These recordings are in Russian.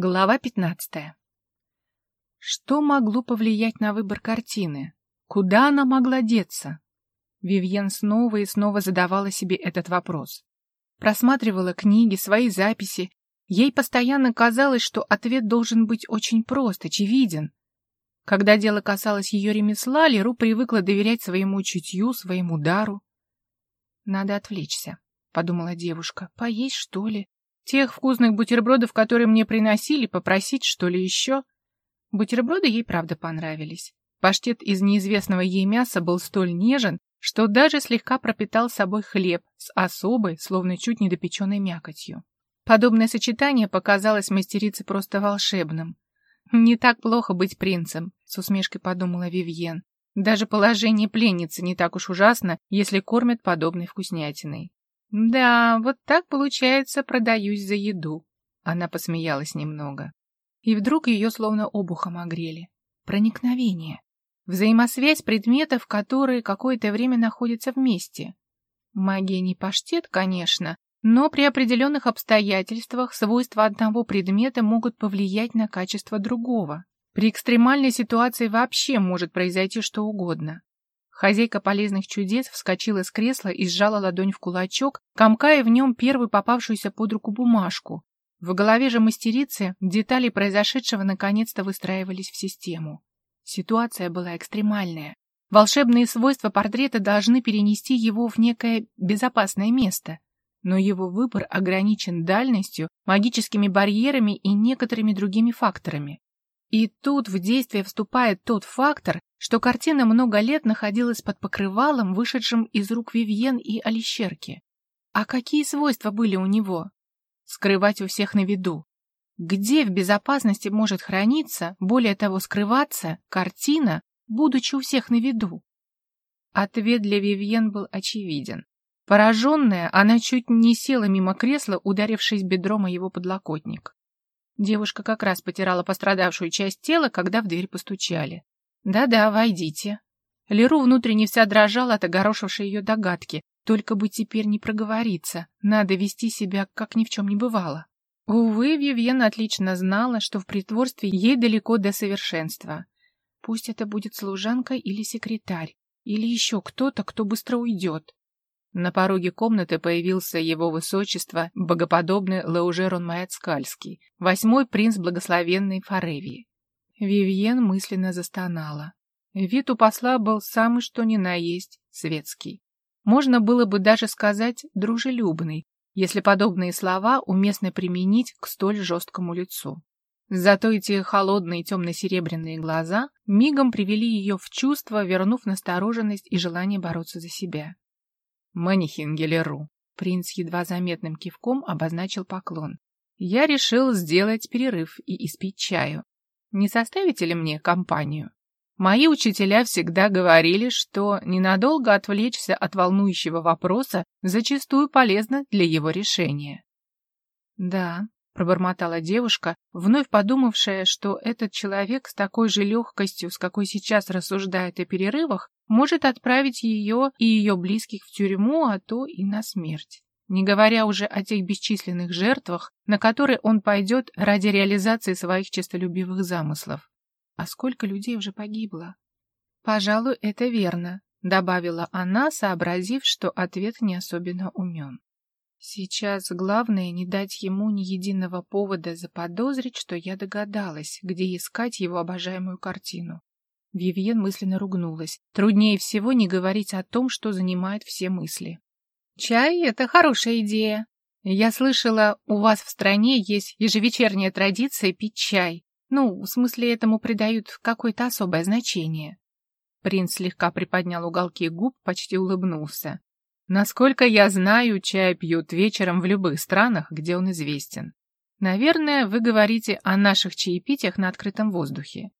Глава 15. Что могло повлиять на выбор картины? Куда она могла деться? Вивьен снова и снова задавала себе этот вопрос. Просматривала книги, свои записи. Ей постоянно казалось, что ответ должен быть очень прост, очевиден. Когда дело касалось ее ремесла, Леру привыкла доверять своему чутью, своему дару. «Надо отвлечься», — подумала девушка. «Поесть, что ли? Тех вкусных бутербродов, которые мне приносили, попросить, что ли, еще? Бутерброды ей, правда, понравились. Паштет из неизвестного ей мяса был столь нежен, что даже слегка пропитал собой хлеб с особой, словно чуть недопеченной мякотью. Подобное сочетание показалось мастерице просто волшебным. «Не так плохо быть принцем», — с усмешкой подумала Вивьен. «Даже положение пленницы не так уж ужасно, если кормят подобной вкуснятиной». Да, вот так, получается, продаюсь за еду. Она посмеялась немного. И вдруг ее словно обухом огрели. Проникновение. Взаимосвязь предметов, которые какое-то время находятся вместе. Магия не паштет, конечно, но при определенных обстоятельствах свойства одного предмета могут повлиять на качество другого. При экстремальной ситуации вообще может произойти что угодно. Хозяйка полезных чудес вскочила с кресла и сжала ладонь в кулачок, комкая в нем первую попавшуюся под руку бумажку. В голове же мастерицы детали произошедшего наконец-то выстраивались в систему. Ситуация была экстремальная. Волшебные свойства портрета должны перенести его в некое безопасное место. Но его выбор ограничен дальностью, магическими барьерами и некоторыми другими факторами. И тут в действие вступает тот фактор, что картина много лет находилась под покрывалом, вышедшим из рук Вивьен и Алищерки. А какие свойства были у него? Скрывать у всех на виду. Где в безопасности может храниться, более того, скрываться, картина, будучи у всех на виду? Ответ для Вивьен был очевиден. Пораженная, она чуть не села мимо кресла, ударившись бедром о его подлокотник. Девушка как раз потирала пострадавшую часть тела, когда в дверь постучали. «Да-да, войдите». Леру внутренне вся дрожала от огорошившей ее догадки. Только бы теперь не проговориться. Надо вести себя, как ни в чем не бывало. Увы, Вивьена отлично знала, что в притворстве ей далеко до совершенства. Пусть это будет служанка или секретарь, или еще кто-то, кто быстро уйдет. На пороге комнаты появился его высочество, богоподобный Лаужерон Маяцкальский, восьмой принц благословенной Фаревии. Вивьен мысленно застонала. Вид у посла был самый что ни на есть светский. Можно было бы даже сказать дружелюбный, если подобные слова уместно применить к столь жесткому лицу. Зато эти холодные темно-серебряные глаза мигом привели ее в чувство, вернув настороженность и желание бороться за себя. Манихингелеру. Принц едва заметным кивком обозначил поклон. Я решил сделать перерыв и испить чаю. Не составите ли мне компанию? Мои учителя всегда говорили, что ненадолго отвлечься от волнующего вопроса зачастую полезно для его решения. Да, пробормотала девушка, вновь подумавшая, что этот человек с такой же легкостью, с какой сейчас рассуждает о перерывах, может отправить ее и ее близких в тюрьму, а то и на смерть. Не говоря уже о тех бесчисленных жертвах, на которые он пойдет ради реализации своих честолюбивых замыслов. А сколько людей уже погибло? Пожалуй, это верно, добавила она, сообразив, что ответ не особенно умен. Сейчас главное не дать ему ни единого повода заподозрить, что я догадалась, где искать его обожаемую картину. Вивьен мысленно ругнулась. Труднее всего не говорить о том, что занимает все мысли. «Чай — это хорошая идея. Я слышала, у вас в стране есть ежевечерняя традиция пить чай. Ну, в смысле, этому придают какое-то особое значение». Принц слегка приподнял уголки губ, почти улыбнулся. Насколько я знаю, чай пьют вечером в любых странах, где он известен. Наверное, вы говорите о наших чаепитиях на открытом воздухе.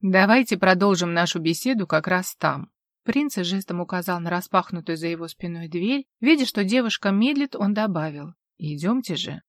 Давайте продолжим нашу беседу как раз там. Принц жестом указал на распахнутую за его спиной дверь. Видя, что девушка медлит, он добавил. «Идемте же».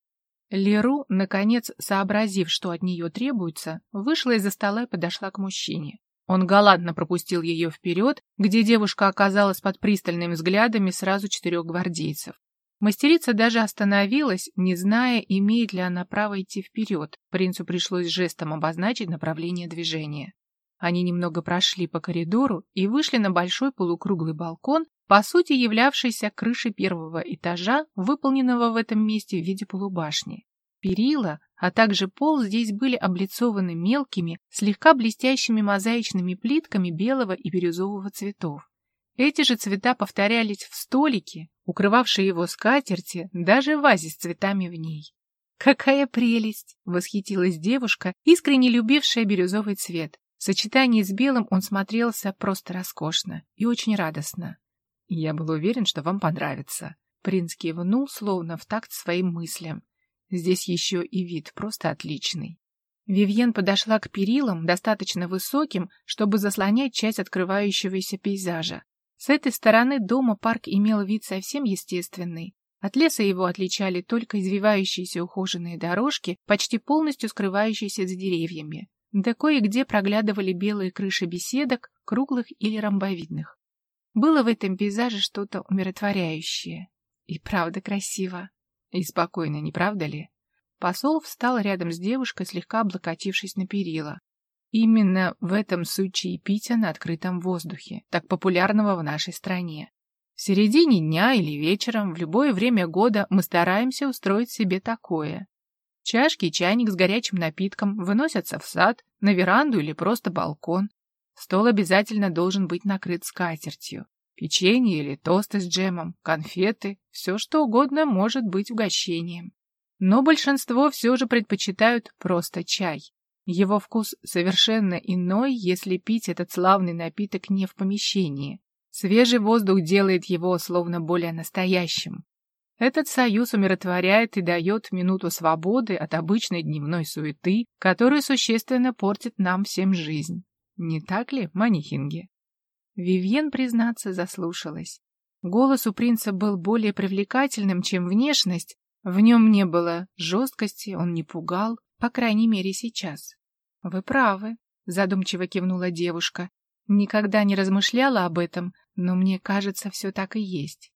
Леру, наконец, сообразив, что от нее требуется, вышла из-за стола и подошла к мужчине. Он галантно пропустил ее вперед, где девушка оказалась под пристальными взглядами сразу четырех гвардейцев. Мастерица даже остановилась, не зная, имеет ли она право идти вперед. Принцу пришлось жестом обозначить направление движения. Они немного прошли по коридору и вышли на большой полукруглый балкон, по сути являвшийся крышей первого этажа, выполненного в этом месте в виде полубашни. Перила, а также пол здесь были облицованы мелкими, слегка блестящими мозаичными плитками белого и бирюзового цветов. Эти же цвета повторялись в столике, укрывавшей его скатерти, даже в вазе с цветами в ней. «Какая прелесть!» — восхитилась девушка, искренне любившая бирюзовый цвет. В сочетании с белым он смотрелся просто роскошно и очень радостно. «Я был уверен, что вам понравится». Принц кивнул, словно в такт своим мыслям. Здесь еще и вид просто отличный. Вивьен подошла к перилам, достаточно высоким, чтобы заслонять часть открывающегося пейзажа. С этой стороны дома парк имел вид совсем естественный. От леса его отличали только извивающиеся ухоженные дорожки, почти полностью скрывающиеся за деревьями. Да кое-где проглядывали белые крыши беседок, круглых или ромбовидных. Было в этом пейзаже что-то умиротворяющее. И правда красиво. И спокойно, не правда ли? Посол встал рядом с девушкой, слегка облокотившись на перила. Именно в этом суть чаепития на открытом воздухе, так популярного в нашей стране. В середине дня или вечером, в любое время года мы стараемся устроить себе такое. Чашки и чайник с горячим напитком выносятся в сад, на веранду или просто балкон. Стол обязательно должен быть накрыт скатертью. Печенье или тосты с джемом, конфеты, все что угодно может быть угощением. Но большинство все же предпочитают просто чай. Его вкус совершенно иной, если пить этот славный напиток не в помещении. Свежий воздух делает его словно более настоящим. Этот союз умиротворяет и дает минуту свободы от обычной дневной суеты, которая существенно портит нам всем жизнь. Не так ли, манихинги? Вивьен, признаться, заслушалась. Голос у принца был более привлекательным, чем внешность. В нем не было жесткости, он не пугал, по крайней мере, сейчас. — Вы правы, — задумчиво кивнула девушка. Никогда не размышляла об этом, но мне кажется, все так и есть.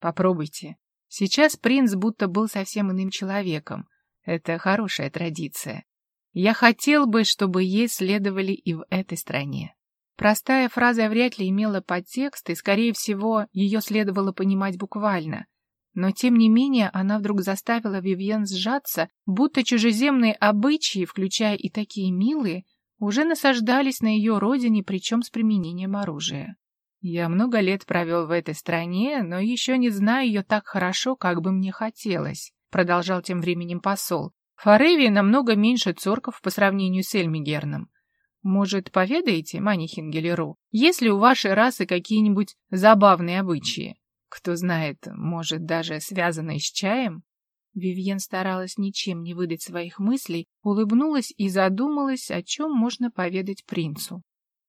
Попробуйте. Сейчас принц будто был совсем иным человеком. Это хорошая традиция. Я хотел бы, чтобы ей следовали и в этой стране. Простая фраза вряд ли имела подтекст, и, скорее всего, ее следовало понимать буквально. Но, тем не менее, она вдруг заставила Вивьен сжаться, будто чужеземные обычаи, включая и такие милые, уже насаждались на ее родине, причем с применением оружия. Я много лет провел в этой стране, но еще не знаю ее так хорошо, как бы мне хотелось, продолжал тем временем посол. В Форевии намного меньше цорков по сравнению с Эльмигерном. Может, поведаете, Манихингелеру, есть ли у вашей расы какие-нибудь забавные обычаи? Кто знает, может, даже связанные с чаем? Вивьен старалась ничем не выдать своих мыслей, улыбнулась и задумалась, о чем можно поведать принцу.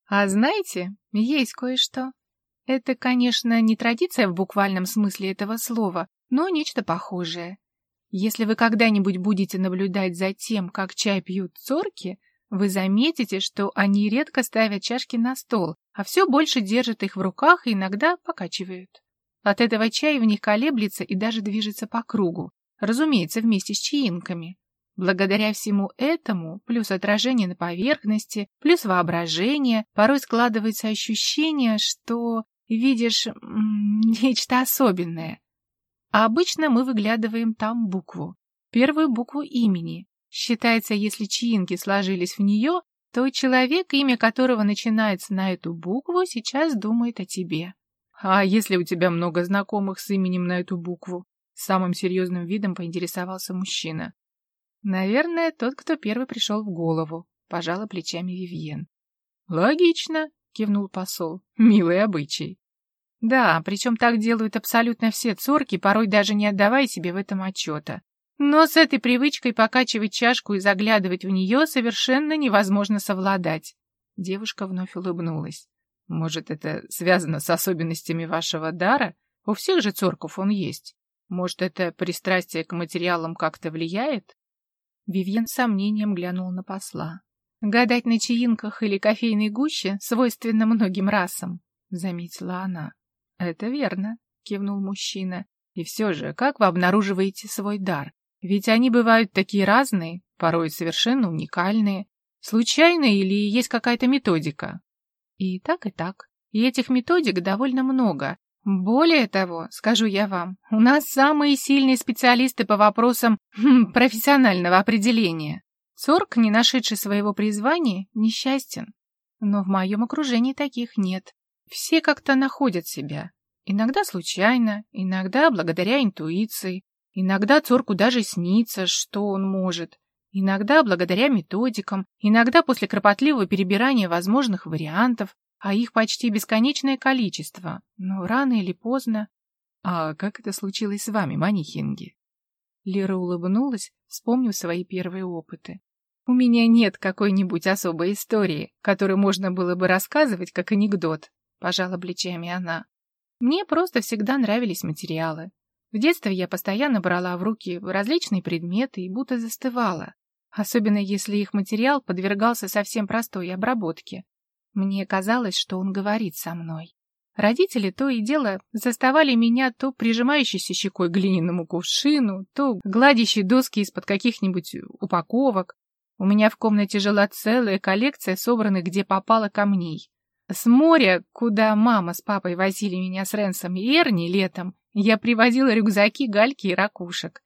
А знаете, есть кое-что. Это, конечно, не традиция в буквальном смысле этого слова, но нечто похожее. Если вы когда-нибудь будете наблюдать за тем, как чай пьют цорки, вы заметите, что они редко ставят чашки на стол, а все больше держат их в руках и иногда покачивают. От этого чай в них колеблется и даже движется по кругу, разумеется, вместе с чаинками. Благодаря всему этому, плюс отражение на поверхности, плюс воображение, порой складывается ощущение, что видишь нечто особенное. А обычно мы выглядываем там букву, первую букву имени, Считается, если чаинки сложились в нее, то человек, имя которого начинается на эту букву, сейчас думает о тебе. А если у тебя много знакомых с именем на эту букву? Самым серьезным видом поинтересовался мужчина. Наверное, тот, кто первый пришел в голову, пожала плечами Вивьен. Логично, кивнул посол. Милый обычай. Да, причем так делают абсолютно все цорки, порой даже не отдавая себе в этом отчета. Но с этой привычкой покачивать чашку и заглядывать в нее совершенно невозможно совладать. Девушка вновь улыбнулась. Может, это связано с особенностями вашего дара? У всех же цорков он есть. Может, это пристрастие к материалам как-то влияет? Вивьен с сомнением глянул на посла. Гадать на чаинках или кофейной гуще свойственно многим расам, заметила она. Это верно, кивнул мужчина. И все же, как вы обнаруживаете свой дар? Ведь они бывают такие разные, порой совершенно уникальные. Случайно или есть какая-то методика? И так, и так. И этих методик довольно много. Более того, скажу я вам, у нас самые сильные специалисты по вопросам хм, профессионального определения. Цорк, не нашедший своего призвания, несчастен. Но в моем окружении таких нет. Все как-то находят себя. Иногда случайно, иногда благодаря интуиции, иногда Цорку даже снится, что он может, иногда благодаря методикам, иногда после кропотливого перебирания возможных вариантов, а их почти бесконечное количество, но рано или поздно... А как это случилось с вами, Манихинги? Лера улыбнулась, вспомнив свои первые опыты. У меня нет какой-нибудь особой истории, которую можно было бы рассказывать как анекдот, пожала плечами она. Мне просто всегда нравились материалы. В детстве я постоянно брала в руки различные предметы и будто застывала, особенно если их материал подвергался совсем простой обработке. Мне казалось, что он говорит со мной. Родители то и дело заставали меня то прижимающейся щекой к глиняному кувшину, то гладящей доски из-под каких-нибудь упаковок. У меня в комнате жила целая коллекция собранных где попало камней. С моря, куда мама с папой возили меня с Ренсом и Эрни летом, я привозила рюкзаки, гальки и ракушек.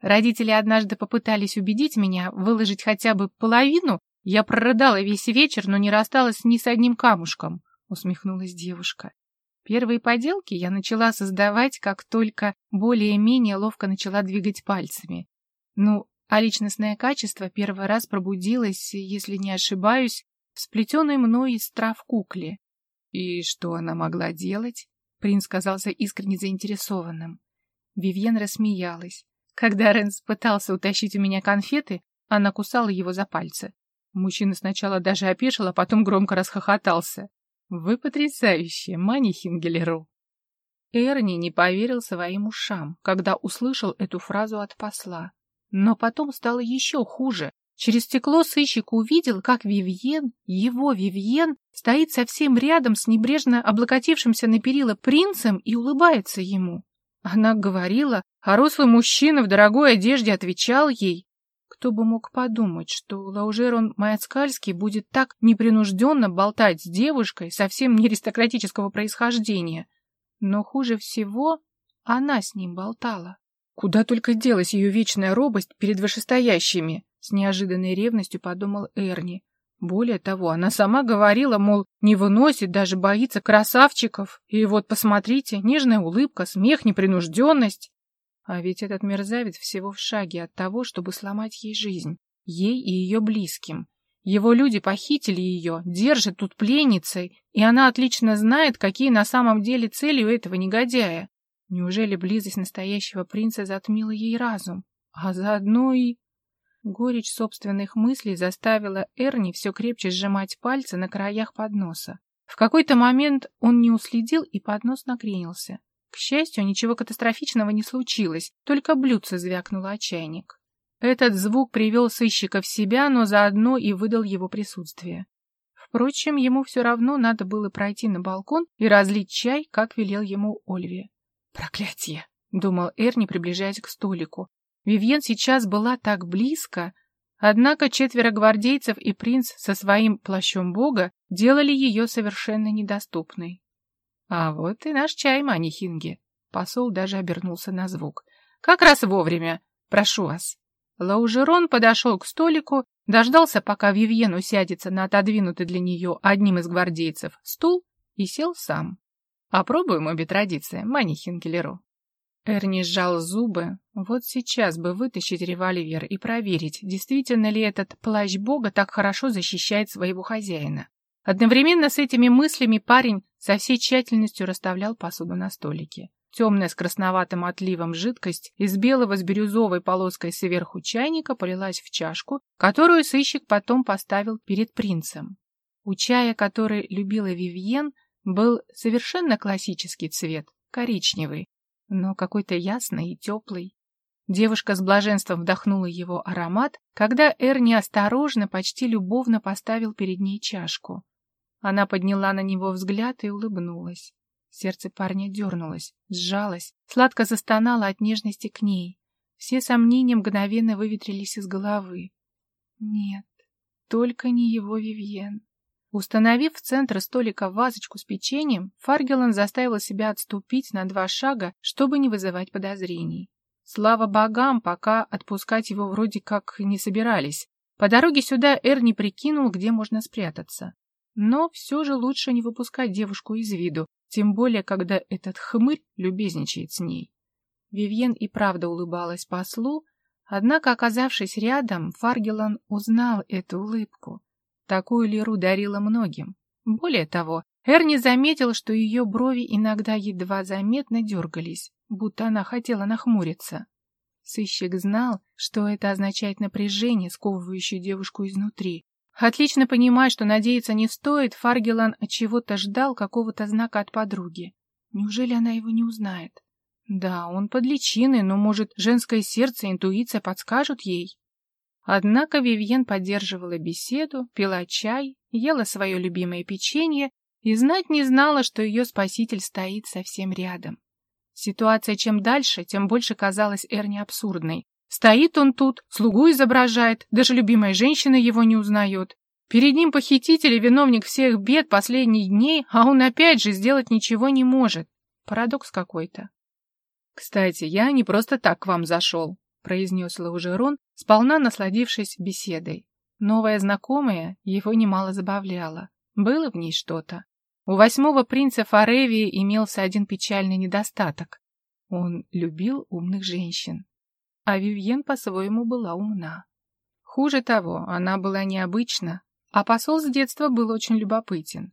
Родители однажды попытались убедить меня выложить хотя бы половину. Я прорыдала весь вечер, но не рассталась ни с одним камушком, — усмехнулась девушка. Первые поделки я начала создавать, как только более-менее ловко начала двигать пальцами. Ну, а личностное качество первый раз пробудилось, если не ошибаюсь, в сплетенной мной из трав кукле. И что она могла делать? Принц казался искренне заинтересованным. Вивьен рассмеялась. Когда Ренс пытался утащить у меня конфеты, она кусала его за пальцы. Мужчина сначала даже опешил, а потом громко расхохотался. «Вы потрясающие, Мани Хингелеру!» Эрни не поверил своим ушам, когда услышал эту фразу от посла. Но потом стало еще хуже. Через стекло сыщик увидел, как Вивьен, его Вивьен, стоит совсем рядом с небрежно облокотившимся на перила принцем и улыбается ему. Она говорила, а рослый мужчина в дорогой одежде отвечал ей. Кто бы мог подумать, что Лаужерон Маяцкальский будет так непринужденно болтать с девушкой совсем не аристократического происхождения. Но хуже всего она с ним болтала. Куда только делась ее вечная робость перед вышестоящими, с неожиданной ревностью подумал Эрни. Более того, она сама говорила, мол, не выносит, даже боится красавчиков. И вот, посмотрите, нежная улыбка, смех, непринужденность. А ведь этот мерзавец всего в шаге от того, чтобы сломать ей жизнь, ей и ее близким. Его люди похитили ее, держат тут пленницей, и она отлично знает, какие на самом деле цели у этого негодяя. Неужели близость настоящего принца затмила ей разум? А заодно и... Горечь собственных мыслей заставила Эрни все крепче сжимать пальцы на краях подноса. В какой-то момент он не уследил, и поднос накренился. К счастью, ничего катастрофичного не случилось, только блюдце звякнуло о чайник. Этот звук привел сыщика в себя, но заодно и выдал его присутствие. Впрочем, ему все равно надо было пройти на балкон и разлить чай, как велел ему Ольвия. «Проклятие!» — думал Эрни, приближаясь к столику. Вивьен сейчас была так близко, однако четверо гвардейцев и принц со своим плащом бога делали ее совершенно недоступной. А вот и наш чай, Манихинги. Посол даже обернулся на звук. Как раз вовремя. Прошу вас. Лаужерон подошел к столику, дождался, пока Вивьен усядется на отодвинутый для нее одним из гвардейцев стул и сел сам. Опробуем обе традиции, Манихингелеру. Эрни сжал зубы. Вот сейчас бы вытащить револьвер и проверить, действительно ли этот плащ бога так хорошо защищает своего хозяина. Одновременно с этими мыслями парень со всей тщательностью расставлял посуду на столике. Темная с красноватым отливом жидкость из белого с бирюзовой полоской сверху чайника полилась в чашку, которую сыщик потом поставил перед принцем. У чая, который любила Вивьен, был совершенно классический цвет, коричневый, но какой-то ясный и теплый. Девушка с блаженством вдохнула его аромат, когда Эрни осторожно, почти любовно поставил перед ней чашку. Она подняла на него взгляд и улыбнулась. Сердце парня дернулось, сжалось, сладко застонало от нежности к ней. Все сомнения мгновенно выветрились из головы. Нет, только не его Вивьен. Установив в центр столика вазочку с печеньем, Фаргелан заставила себя отступить на два шага, чтобы не вызывать подозрений. Слава богам, пока отпускать его вроде как не собирались. По дороге сюда Эр не прикинул, где можно спрятаться. Но все же лучше не выпускать девушку из виду, тем более, когда этот хмырь любезничает с ней. Вивьен и правда улыбалась послу, однако, оказавшись рядом, Фаргелан узнал эту улыбку. Такую Леру дарила многим. Более того, Эрни заметил, что ее брови иногда едва заметно дергались, будто она хотела нахмуриться. Сыщик знал, что это означает напряжение, сковывающее девушку изнутри. Отлично понимая, что надеяться не стоит, Фаргелан от чего-то ждал какого-то знака от подруги. Неужели она его не узнает? Да, он под личиной, но, может, женское сердце и интуиция подскажут ей? Однако Вивьен поддерживала беседу, пила чай, ела свое любимое печенье и знать не знала, что ее спаситель стоит совсем рядом. Ситуация чем дальше, тем больше казалась Эрни абсурдной. Стоит он тут, слугу изображает, даже любимая женщина его не узнает. Перед ним похититель и виновник всех бед последних дней, а он опять же сделать ничего не может. Парадокс какой-то. «Кстати, я не просто так к вам зашел», произнес Лаужерон, сполна насладившись беседой. Новая знакомая его немало забавляла. Было в ней что-то. У восьмого принца Фаревии имелся один печальный недостаток. Он любил умных женщин. А Вивьен по-своему была умна. Хуже того, она была необычна, а посол с детства был очень любопытен.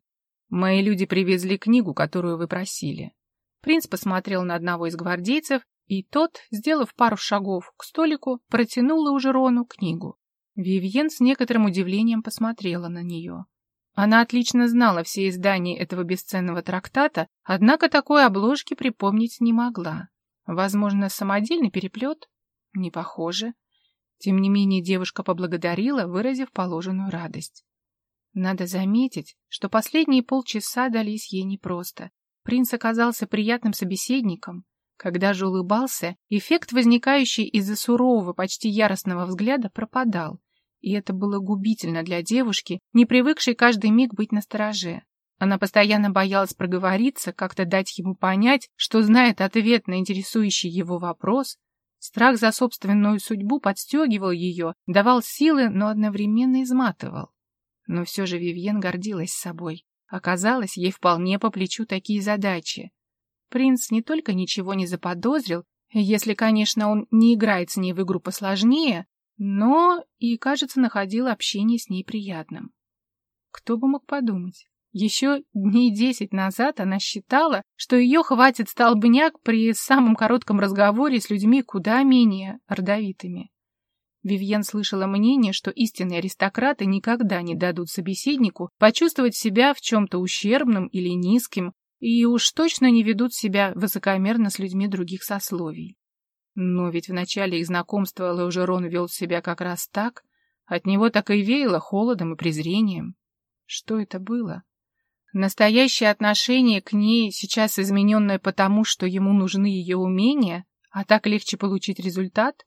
«Мои люди привезли книгу, которую вы просили». Принц посмотрел на одного из гвардейцев и тот, сделав пару шагов к столику, протянул Лаужерону книгу. Вивьен с некоторым удивлением посмотрела на нее. Она отлично знала все издания этого бесценного трактата, однако такой обложки припомнить не могла. Возможно, самодельный переплет? Не похоже. Тем не менее, девушка поблагодарила, выразив положенную радость. Надо заметить, что последние полчаса дались ей непросто. Принц оказался приятным собеседником, когда же улыбался, эффект, возникающий из-за сурового, почти яростного взгляда, пропадал. И это было губительно для девушки, не привыкшей каждый миг быть настороже. Она постоянно боялась проговориться, как-то дать ему понять, что знает ответ на интересующий его вопрос. Страх за собственную судьбу подстегивал ее, давал силы, но одновременно изматывал. Но все же Вивьен гордилась собой. Оказалось, ей вполне по плечу такие задачи. Принц не только ничего не заподозрил, если, конечно, он не играет с ней в игру посложнее, но и, кажется, находил общение с ней приятным. Кто бы мог подумать? Еще дней десять назад она считала, что ее хватит столбняк при самом коротком разговоре с людьми куда менее родовитыми. Вивьен слышала мнение, что истинные аристократы никогда не дадут собеседнику почувствовать себя в чем-то ущербным или низким, и уж точно не ведут себя высокомерно с людьми других сословий. Но ведь в начале их знакомства Лаужерон вел себя как раз так, от него так и веяло холодом и презрением. Что это было? Настоящее отношение к ней, сейчас измененное потому, что ему нужны ее умения, а так легче получить результат?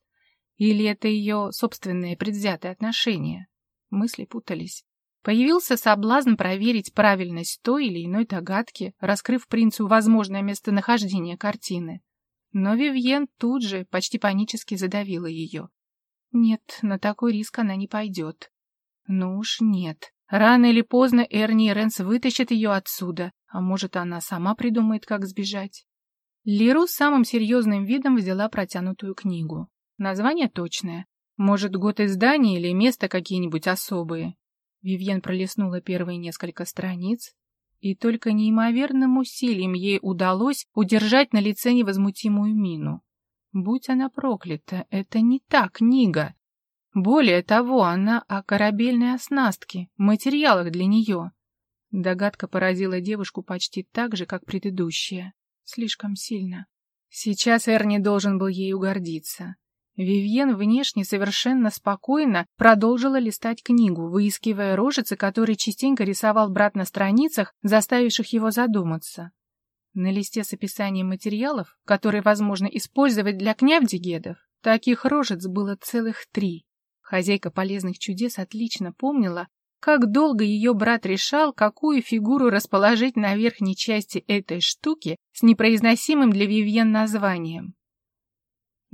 Или это ее собственное предвзятое отношение? Мысли путались. Появился соблазн проверить правильность той или иной догадки, раскрыв принцу возможное местонахождение картины. Но Вивьен тут же почти панически задавила ее. Нет, на такой риск она не пойдет. Ну уж нет. Рано или поздно Эрни и Ренс вытащат ее отсюда, а может, она сама придумает, как сбежать. Лиру самым серьезным видом взяла протянутую книгу. Название точное. Может, год издания или место какие-нибудь особые. Вивьен пролистнула первые несколько страниц, и только неимоверным усилием ей удалось удержать на лице невозмутимую мину. Будь она проклята, это не та книга. Более того, она о корабельной оснастке, материалах для нее. Догадка поразила девушку почти так же, как предыдущая. Слишком сильно. Сейчас Эрни должен был ею гордиться. Вивьен внешне совершенно спокойно продолжила листать книгу, выискивая рожицы, которые частенько рисовал брат на страницах, заставивших его задуматься. На листе с описанием материалов, которые возможно использовать для княвдигедов, таких рожец было целых три. Хозяйка полезных чудес отлично помнила, как долго ее брат решал, какую фигуру расположить на верхней части этой штуки с непроизносимым для Вивьен названием.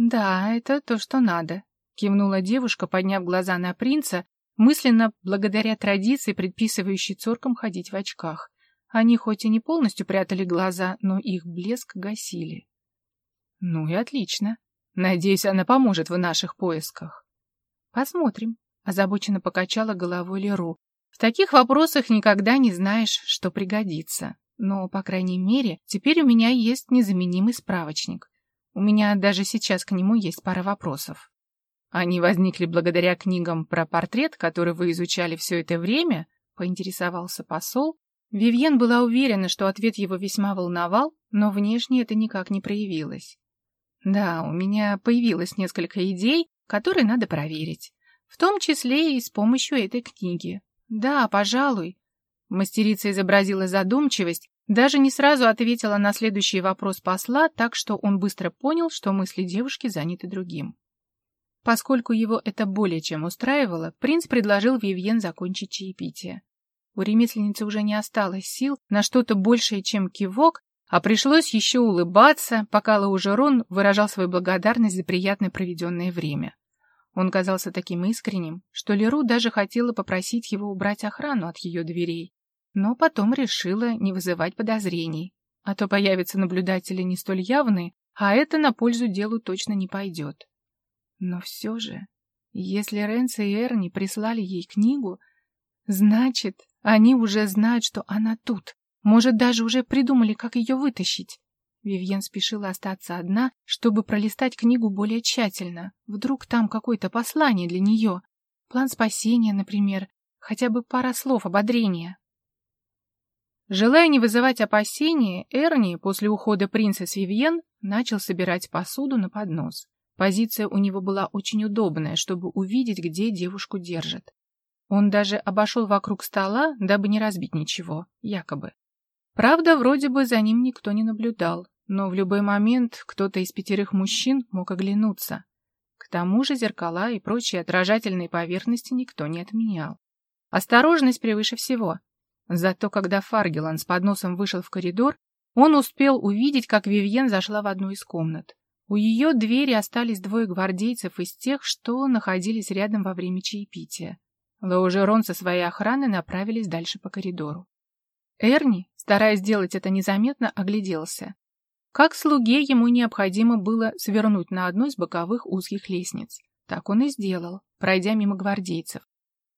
«Да, это то, что надо», — кивнула девушка, подняв глаза на принца, мысленно благодаря традиции, предписывающей цоркам ходить в очках. Они хоть и не полностью прятали глаза, но их блеск гасили. Ну и отлично. Надеюсь, она поможет в наших поисках. Посмотрим. Озабоченно покачала головой Леру. В таких вопросах никогда не знаешь, что пригодится. Но, по крайней мере, теперь у меня есть незаменимый справочник. У меня даже сейчас к нему есть пара вопросов. Они возникли благодаря книгам про портрет, который вы изучали все это время? Поинтересовался посол, Вивьен была уверена, что ответ его весьма волновал, но внешне это никак не проявилось. Да, у меня появилось несколько идей, которые надо проверить. В том числе и с помощью этой книги. Да, пожалуй. Мастерица изобразила задумчивость, даже не сразу ответила на следующий вопрос посла, так что он быстро понял, что мысли девушки заняты другим. Поскольку его это более чем устраивало, принц предложил Вивьен закончить чаепитие. У ремесленницы уже не осталось сил на что-то большее, чем кивок, а пришлось еще улыбаться, пока Лаужерон выражал свою благодарность за приятно проведенное время. Он казался таким искренним, что Леру даже хотела попросить его убрать охрану от ее дверей, но потом решила не вызывать подозрений, а то появятся наблюдатели не столь явные, а это на пользу делу точно не пойдет. Но все же, если Ренс и Эрни прислали ей книгу, значит, они уже знают, что она тут. Может, даже уже придумали, как ее вытащить. Вивьен спешила остаться одна, чтобы пролистать книгу более тщательно. Вдруг там какое-то послание для нее. План спасения, например. Хотя бы пара слов ободрения. Желая не вызывать опасения, Эрни после ухода принца с Вивьен начал собирать посуду на поднос. Позиция у него была очень удобная, чтобы увидеть, где девушку держат. Он даже обошел вокруг стола, дабы не разбить ничего, якобы. Правда, вроде бы за ним никто не наблюдал, но в любой момент кто-то из пятерых мужчин мог оглянуться. К тому же зеркала и прочие отражательные поверхности никто не отменял. Осторожность превыше всего. Зато когда Фаргелан с подносом вышел в коридор, он успел увидеть, как Вивьен зашла в одну из комнат. У ее двери остались двое гвардейцев из тех, что находились рядом во время чаепития. Лаужерон со своей охраной направились дальше по коридору. Эрни, стараясь сделать это незаметно, огляделся. Как слуге ему необходимо было свернуть на одну из боковых узких лестниц. Так он и сделал, пройдя мимо гвардейцев.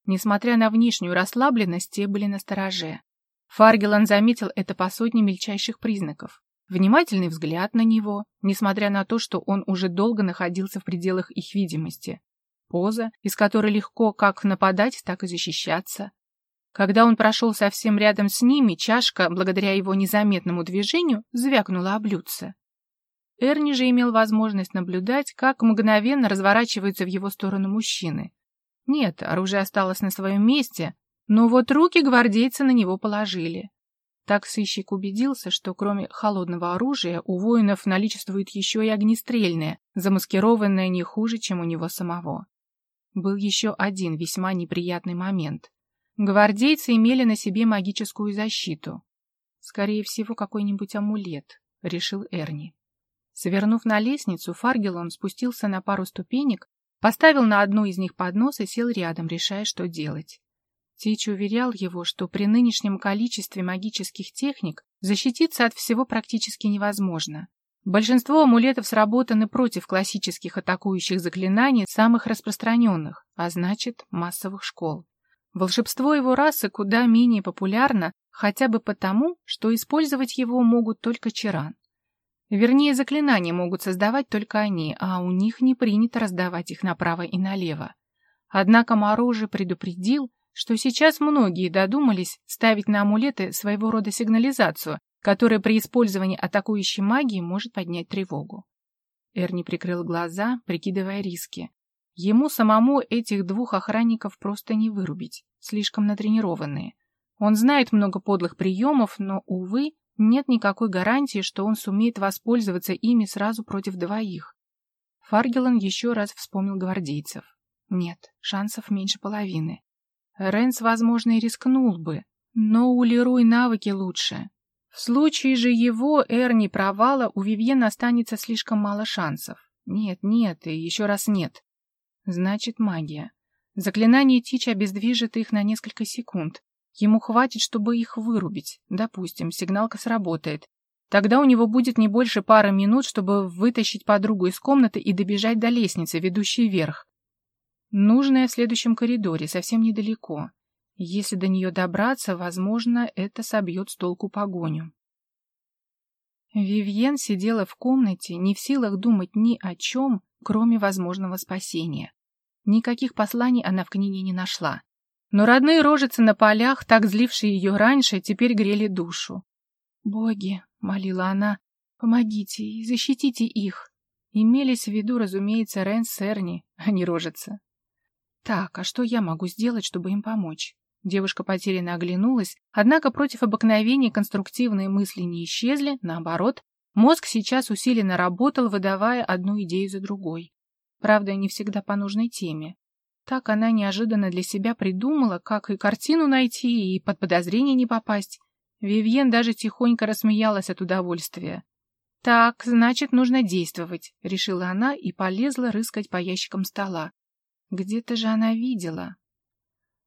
Несмотря на внешнюю расслабленность, те были настороже. Фаргелан заметил это по сотне мельчайших признаков. Внимательный взгляд на него, несмотря на то, что он уже долго находился в пределах их видимости поза, из которой легко как нападать, так и защищаться. Когда он прошел совсем рядом с ними, чашка, благодаря его незаметному движению, звякнула о блюдце. Эрни же имел возможность наблюдать, как мгновенно разворачиваются в его сторону мужчины. Нет, оружие осталось на своем месте, но вот руки гвардейцы на него положили. Так сыщик убедился, что кроме холодного оружия у воинов наличествует еще и огнестрельное, замаскированное не хуже, чем у него самого. Был еще один весьма неприятный момент. Гвардейцы имели на себе магическую защиту. Скорее всего, какой-нибудь амулет, решил Эрни. Свернув на лестницу, Фаргелон спустился на пару ступенек, поставил на одну из них поднос и сел рядом, решая, что делать. Тич уверял его, что при нынешнем количестве магических техник защититься от всего практически невозможно. Большинство амулетов сработаны против классических атакующих заклинаний, самых распространенных, а значит, массовых школ. Волшебство его расы куда менее популярно, хотя бы потому, что использовать его могут только чаран. Вернее, заклинания могут создавать только они, а у них не принято раздавать их направо и налево. Однако Мороже предупредил, что сейчас многие додумались ставить на амулеты своего рода сигнализацию, которая при использовании атакующей магии может поднять тревогу. Эрни прикрыл глаза, прикидывая риски. Ему самому этих двух охранников просто не вырубить, слишком натренированные. Он знает много подлых приемов, но, увы, Нет никакой гарантии, что он сумеет воспользоваться ими сразу против двоих. Фаргелан еще раз вспомнил гвардейцев. Нет, шансов меньше половины. Ренс, возможно, и рискнул бы, но у Леруй навыки лучше. В случае же его Эрни провала у Вивьена останется слишком мало шансов. Нет, нет и еще раз нет. Значит, магия. Заклинание Тич обездвижит их на несколько секунд. Ему хватит, чтобы их вырубить. Допустим, сигналка сработает. Тогда у него будет не больше пары минут, чтобы вытащить подругу из комнаты и добежать до лестницы, ведущей вверх. Нужная в следующем коридоре, совсем недалеко. Если до нее добраться, возможно, это собьет с толку погоню. Вивьен сидела в комнате, не в силах думать ни о чем, кроме возможного спасения. Никаких посланий она в книге не нашла. Но родные рожицы на полях, так злившие ее раньше, теперь грели душу. «Боги!» — молила она. «Помогите и защитите их!» Имелись в виду, разумеется, Рен с Эрни, а не рожица. «Так, а что я могу сделать, чтобы им помочь?» Девушка потерянно оглянулась, однако против обыкновений конструктивные мысли не исчезли, наоборот, мозг сейчас усиленно работал, выдавая одну идею за другой. Правда, не всегда по нужной теме. Так она неожиданно для себя придумала, как и картину найти, и под подозрение не попасть. Вивьен даже тихонько рассмеялась от удовольствия. «Так, значит, нужно действовать», — решила она и полезла рыскать по ящикам стола. Где-то же она видела.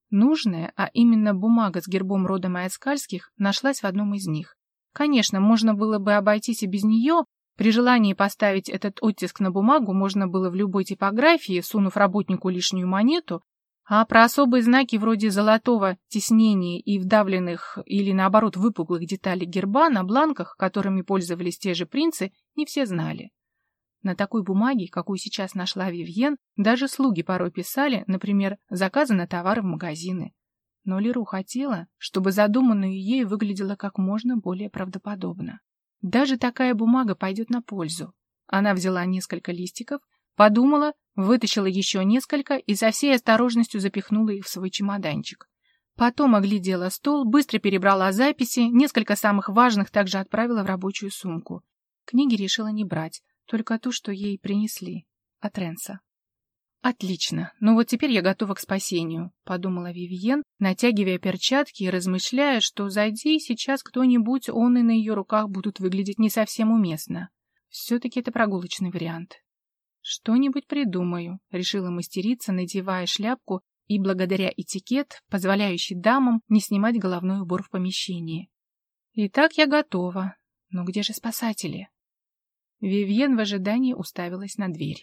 Нужная, а именно бумага с гербом рода Майоцкальских, нашлась в одном из них. Конечно, можно было бы обойтись и без нее. При желании поставить этот оттиск на бумагу можно было в любой типографии, сунув работнику лишнюю монету, а про особые знаки вроде золотого тиснения и вдавленных или, наоборот, выпуклых деталей герба на бланках, которыми пользовались те же принцы, не все знали. На такой бумаге, какую сейчас нашла Вивьен, даже слуги порой писали, например, заказы на товары в магазины. Но Леру хотела, чтобы задуманное ей выглядело как можно более правдоподобно. Даже такая бумага пойдет на пользу. Она взяла несколько листиков, подумала, вытащила еще несколько и со всей осторожностью запихнула их в свой чемоданчик. Потом оглядела стол, быстро перебрала записи, несколько самых важных также отправила в рабочую сумку. Книги решила не брать, только ту, что ей принесли. От Ренса. «Отлично. Ну вот теперь я готова к спасению», — подумала Вивиен, натягивая перчатки и размышляя, что, зайди сейчас кто-нибудь, он и на ее руках будут выглядеть не совсем уместно. Все-таки это прогулочный вариант. «Что-нибудь придумаю», — решила мастерица, надевая шляпку и, благодаря этикет, позволяющий дамам не снимать головной убор в помещении. «Итак, я готова. Но где же спасатели?» Вивьен в ожидании уставилась на дверь.